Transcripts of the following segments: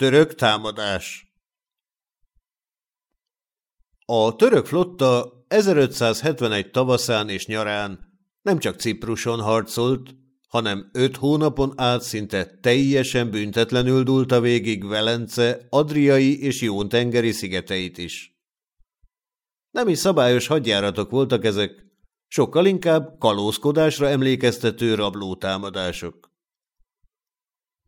Török támadás A török flotta 1571 tavaszán és nyarán nem csak Cipruson harcolt, hanem öt hónapon át szinte teljesen büntetlenül dúlta végig Velence, Adriai és Jón-tengeri szigeteit is. Nem is szabályos hadjáratok voltak ezek, sokkal inkább kalózkodásra emlékeztető rablótámadások.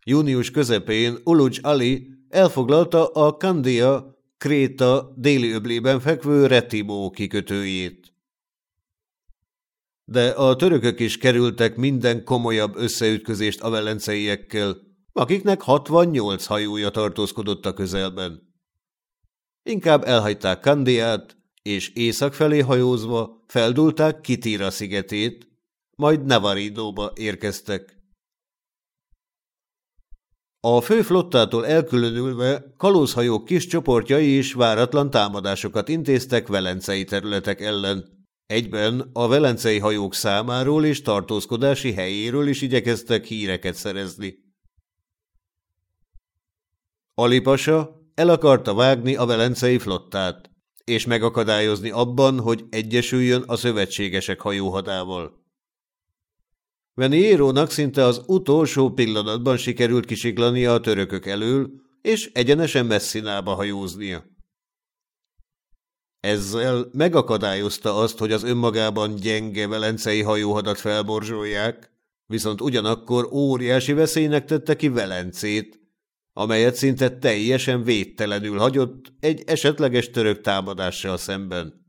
Június közepén Uluj Ali elfoglalta a Kandia, Kréta déli öblében fekvő Retibó kikötőjét. De a törökök is kerültek minden komolyabb összeütközést a velenceiekkel, akiknek 68 hajója tartózkodott a közelben. Inkább elhagyták Kandiát, és észak felé hajózva feldulták Kitira szigetét, majd Navaridóba érkeztek. A fő flottától elkülönülve kalózhajók kis csoportjai is váratlan támadásokat intéztek velencei területek ellen. Egyben a velencei hajók számáról és tartózkodási helyéről is igyekeztek híreket szerezni. Alipasa el akarta vágni a velencei flottát és megakadályozni abban, hogy egyesüljön a szövetségesek hajóhadával. Venierónak szinte az utolsó pillanatban sikerült kisiklania a törökök elől, és egyenesen messzinába hajóznia. Ezzel megakadályozta azt, hogy az önmagában gyenge velencei hajóhadat felborzsolják, viszont ugyanakkor óriási veszélynek tette ki Velencét, amelyet szinte teljesen védtelenül hagyott egy esetleges török támadással szemben.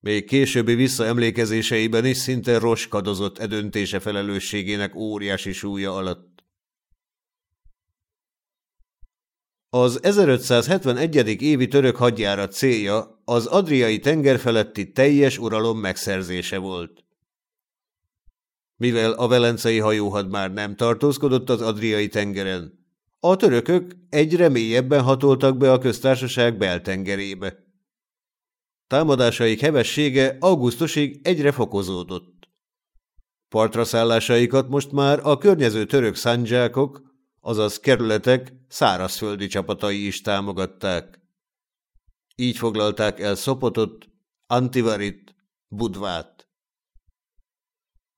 Még későbbi visszaemlékezéseiben is szinte roskadozott e döntése felelősségének óriási súlya alatt. Az 1571. évi török hadjárat célja az adriai tenger feletti teljes uralom megszerzése volt. Mivel a velencei hajóhad már nem tartózkodott az Adriai tengeren, a törökök egyre mélyebben hatoltak be a köztársaság beltengerébe. Támadásaik hevessége augusztusig egyre fokozódott. Partraszállásaikat most már a környező török szandzsákok, azaz kerületek szárazföldi csapatai is támogatták. Így foglalták el Szopotot, Antivarit, Budvát.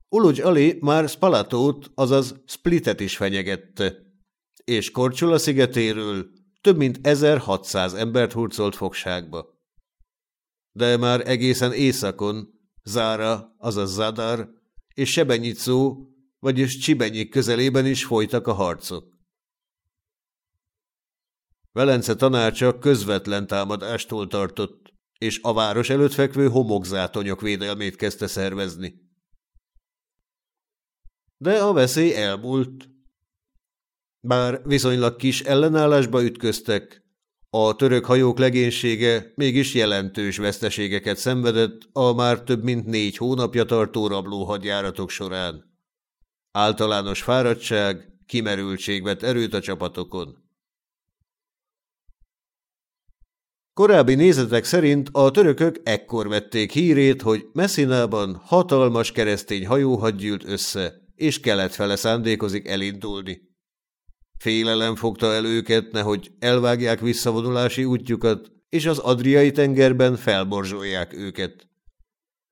Ulugy Ali már Spalatót, azaz Splitet is fenyegette, és Korcsula szigetéről több mint 1600 embert hurcolt fogságba. De már egészen északon, Zára, azaz Zadar, és Sebenyicó, vagyis Csibenyik közelében is folytak a harcok. Velence tanácsa közvetlen támadástól tartott, és a város előtt fekvő homokzátonyok védelmét kezdte szervezni de a veszély elmúlt. Bár viszonylag kis ellenállásba ütköztek, a török hajók legénysége mégis jelentős veszteségeket szenvedett a már több mint négy hónapja tartó rabló hadjáratok során. Általános fáradtság, kimerültség vett erőt a csapatokon. Korábbi nézetek szerint a törökök ekkor vették hírét, hogy Messinában hatalmas keresztény hajóhad gyűlt össze, és kelet fele szándékozik elindulni. Félelem fogta el őket, nehogy elvágják visszavonulási útjukat, és az Adriai tengerben felborzsolják őket.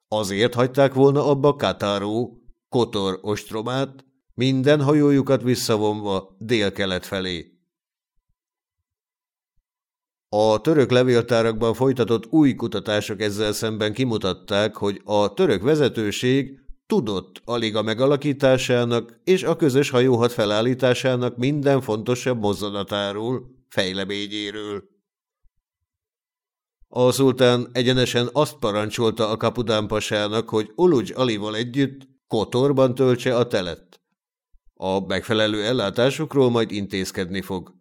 Azért hagyták volna abba Katáró, Kotor ostromát, minden hajójukat visszavonva délkelet felé. A török levéltárakban folytatott új kutatások ezzel szemben kimutatták, hogy a török vezetőség Tudott a liga megalakításának és a közös hajóhat felállításának minden fontosabb mozzanatáról, fejleményéről. A szultán egyenesen azt parancsolta a kapudán pasának, hogy Uluj Alival együtt Kotorban töltse a telet. A megfelelő ellátásukról majd intézkedni fog.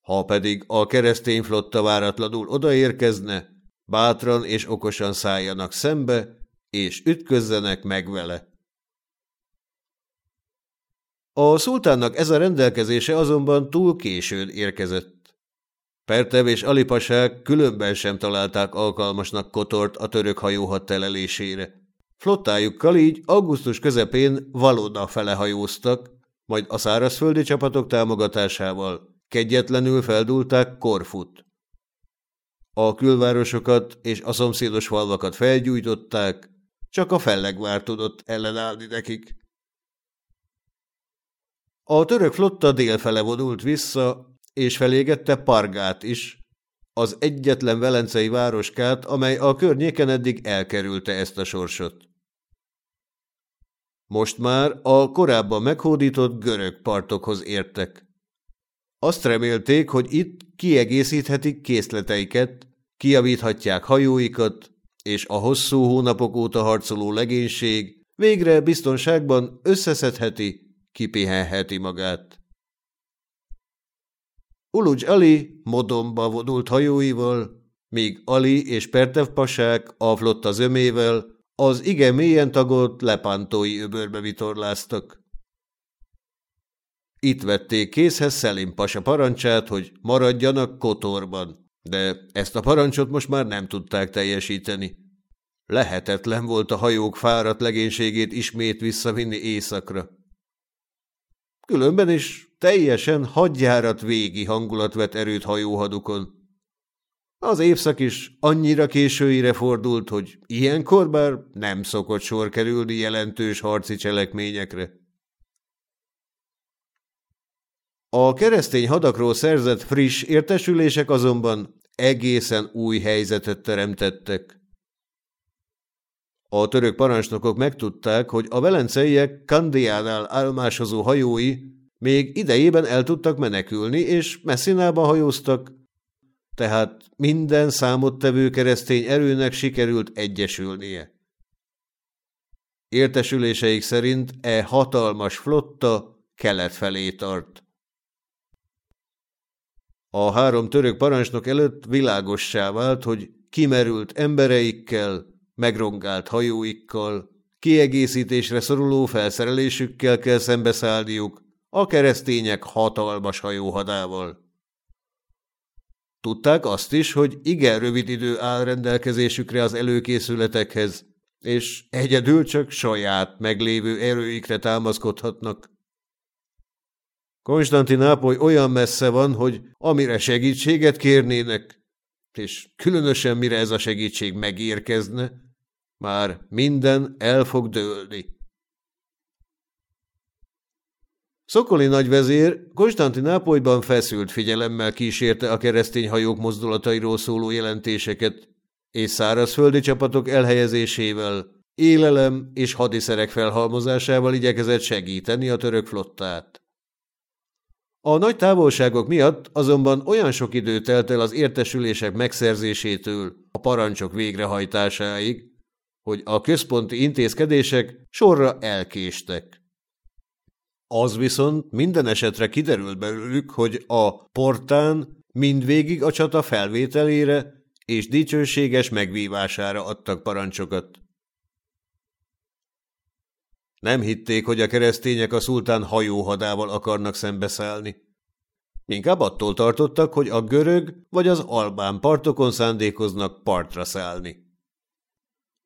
Ha pedig a keresztény flotta váratlanul odaérkezne, bátran és okosan szálljanak szembe, és ütközzenek meg vele. A szultánnak ez a rendelkezése azonban túl későn érkezett. Pertev és Alipasák különben sem találták alkalmasnak Kotort a török hajóhad telelésére. Flottájukkal így augusztus közepén Valóda fele hajóztak, majd a szárazföldi csapatok támogatásával kegyetlenül feldulták Korfut. A külvárosokat és a szomszédos falvakat felgyújtották, csak a fellegvár tudott ellenállni nekik. A török flotta délfele vonult vissza, és felégette Pargát is, az egyetlen velencei városkát, amely a környéken eddig elkerülte ezt a sorsot. Most már a korábban meghódított görög partokhoz értek. Azt remélték, hogy itt kiegészíthetik készleteiket, kiavíthatják hajóikat, és a hosszú hónapok óta harcoló legénység végre biztonságban összeszedheti, kipihenheti magát. Ulucs Ali modomba vonult hajóival, míg Ali és Pertev pasák a flotta zömével az igen mélyen tagolt lepántói öbörbe vitorláztak. Itt vették készhez Szelim pasa parancsát, hogy maradjanak Kotorban, de ezt a parancsot most már nem tudták teljesíteni. Lehetetlen volt a hajók fáradt legénységét ismét visszavinni éjszakra. Különben is teljesen hadjárat végi hangulat vett erőt hajóhadukon. Az évszak is annyira későire fordult, hogy ilyenkor bár nem szokott sor kerülni jelentős harci cselekményekre. A keresztény hadakról szerzett friss értesülések azonban egészen új helyzetet teremtettek. A török parancsnokok megtudták, hogy a velenceiek Kandiánál állomásozó hajói még idejében el tudtak menekülni, és Messzinába hajóztak, tehát minden számottevő keresztény erőnek sikerült egyesülnie. Értesüléseik szerint e hatalmas flotta kelet felé tart. A három török parancsnok előtt világossá vált, hogy kimerült embereikkel, megrongált hajóikkal, kiegészítésre szoruló felszerelésükkel kell szembeszállniuk a keresztények hatalmas hajóhadával. Tudták azt is, hogy igen rövid idő áll rendelkezésükre az előkészületekhez, és egyedül csak saját meglévő erőikre támaszkodhatnak. Konstantinápoly olyan messze van, hogy amire segítséget kérnének, és különösen mire ez a segítség megérkezne, már minden el fog dőlni. Szokoli nagyvezér Konstantinápolyban feszült figyelemmel kísérte a keresztény hajók mozdulatairól szóló jelentéseket, és szárazföldi csapatok elhelyezésével, élelem és hadiszerek felhalmozásával igyekezett segíteni a török flottát. A nagy távolságok miatt azonban olyan sok idő telt el az értesülések megszerzésétől a parancsok végrehajtásáig, hogy a központi intézkedések sorra elkéstek. Az viszont minden esetre kiderült belőlük, hogy a portán mindvégig a csata felvételére és dicsőséges megvívására adtak parancsokat. Nem hitték, hogy a keresztények a szultán hajóhadával akarnak szembeszállni. Inkább attól tartottak, hogy a görög vagy az albán partokon szándékoznak partra szállni.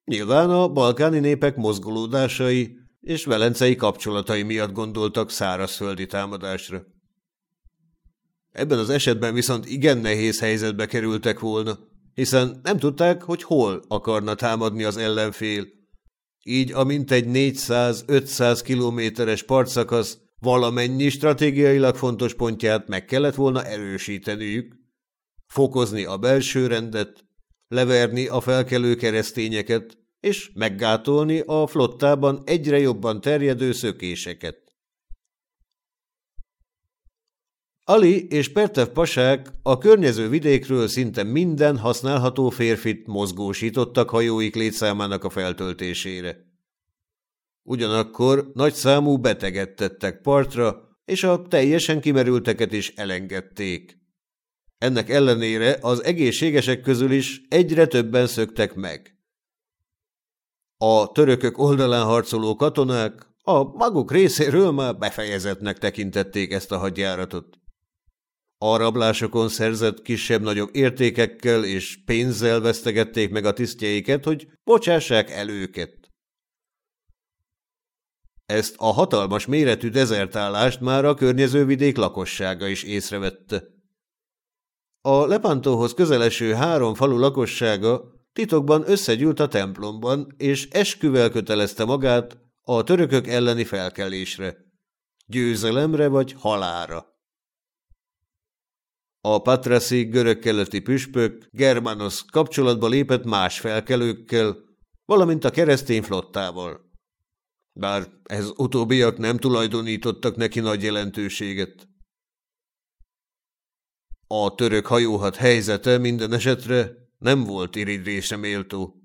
Nyilván a balkáni népek mozgolódásai és velencei kapcsolatai miatt gondoltak szárazföldi támadásra. Ebben az esetben viszont igen nehéz helyzetbe kerültek volna, hiszen nem tudták, hogy hol akarna támadni az ellenfél. Így a mintegy 400-500 kilométeres partszakasz valamennyi stratégiailag fontos pontját meg kellett volna erősíteniük, fokozni a belső rendet, leverni a felkelő keresztényeket, és meggátolni a flottában egyre jobban terjedő szökéseket. Ali és Pertev pasák a környező vidékről szinte minden használható férfit mozgósítottak hajóik létszámának a feltöltésére. Ugyanakkor nagy számú beteget tettek partra, és a teljesen kimerülteket is elengedték. Ennek ellenére az egészségesek közül is egyre többen szöktek meg. A törökök oldalán harcoló katonák a maguk részéről már befejezetnek tekintették ezt a hadjáratot. A rablásokon szerzett kisebb-nagyobb értékekkel és pénzzel vesztegették meg a tisztjeiket, hogy bocsássák el őket. Ezt a hatalmas méretű dezertálást már a környező vidék lakossága is észrevette. A Lepántóhoz közeleső három falu lakossága titokban összegyűlt a templomban, és esküvel kötelezte magát a törökök elleni felkelésre, győzelemre vagy halára. A patraszi görög-keleti püspök Germanos kapcsolatba lépett más felkelőkkel, valamint a keresztény flottával. Bár ez utóbbiak nem tulajdonítottak neki nagy jelentőséget. A török hajóhat helyzete minden esetre nem volt iridrése méltó.